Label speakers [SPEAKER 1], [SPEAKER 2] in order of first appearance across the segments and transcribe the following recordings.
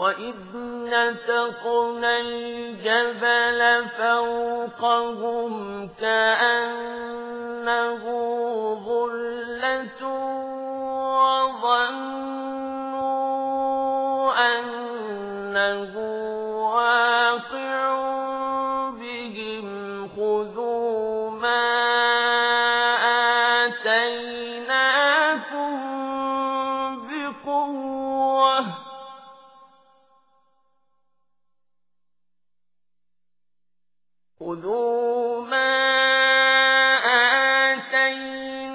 [SPEAKER 1] وَإِذْ نَتَقْنَا الْجَبَلَ فَوْقَهُمْ كَأَنَّهُ ظُلَّةٌ مَا آتَيْنَاكُم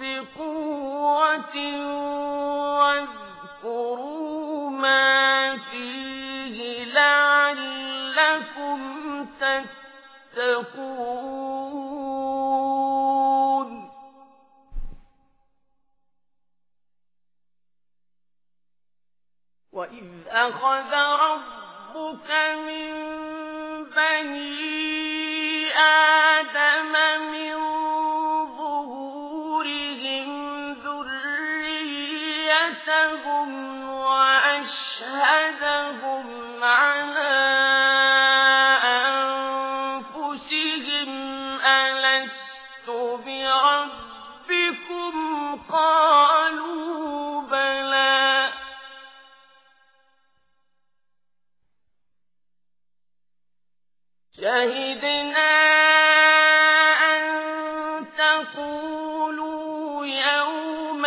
[SPEAKER 1] بِقُوَّةٍ وَاذْكُرُوا مَا فِيهِ لَعَلَّكُمْ تَتَّقُونَ وَإِذْ أَخَذَ رَبُّكَ مِن وَأَشْهَدَهُمْ عَلَىٰ أَنفُسِهِمْ أَلَسْتُ بِرَبِّكُمْ ۖ قَالُوا بَلَىٰ شَهِدْنَا أَن تَقُولُوا يَوْمَ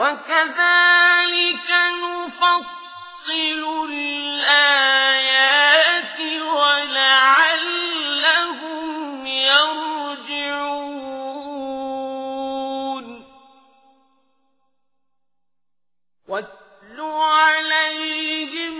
[SPEAKER 1] وَكَذَٰلِكَ نُفَصِّلُ الْآيَاتِ وَلَعَلَّهُمْ يَرْجِعُونَ. وَاتْلُ عَلَيْهِمْ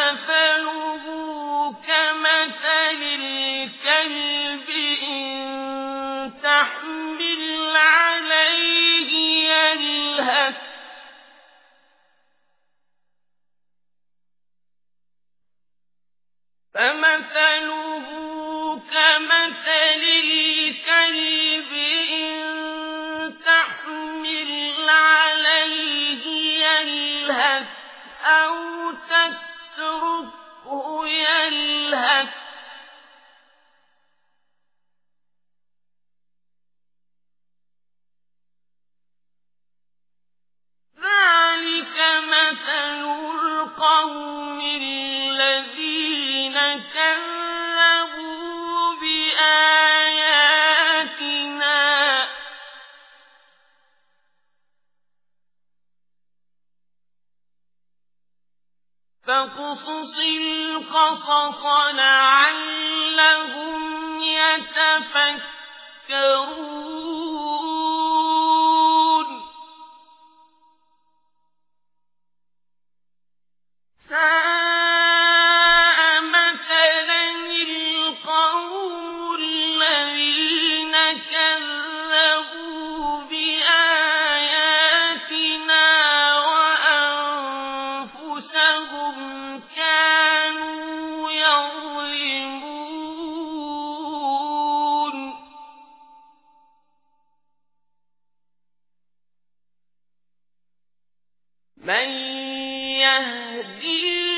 [SPEAKER 1] فَمَثَلُهُ كَمَثَلِ الْكَلْبِ إِن تَحْمِلْ عَلَيْهِ يَلْهَثْ أَوْ تَتْرُكْهُ يَلْهَث ۚ بِآيَاتِنَا ۚ. فَاقْصُصِ الْقَصَصَ لَعَلَّهُمْ يَتَفَكَّرُونَ. يهدي